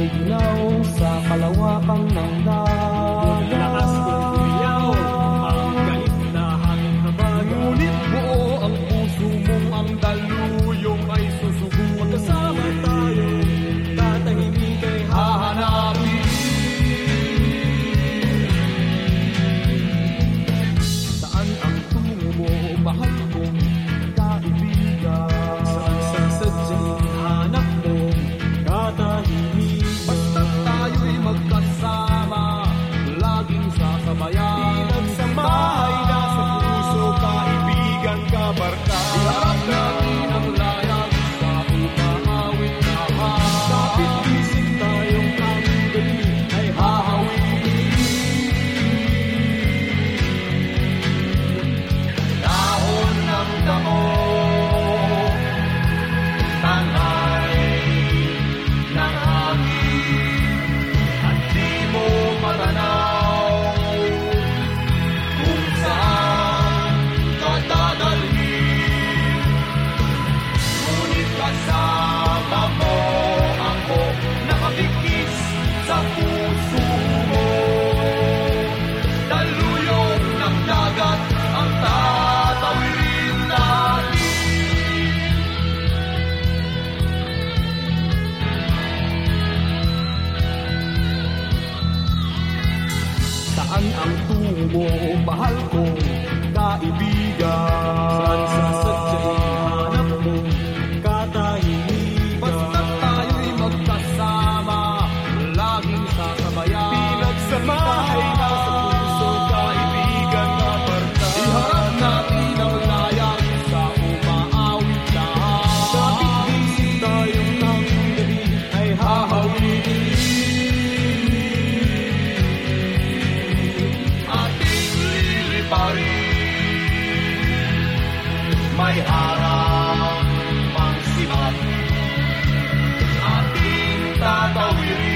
ay ginaw sa kalawakang ng daw. the moon. Saan ang tungo, mahal kong kaibigan? may harang pang sibat ating tatawirin.